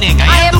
你应该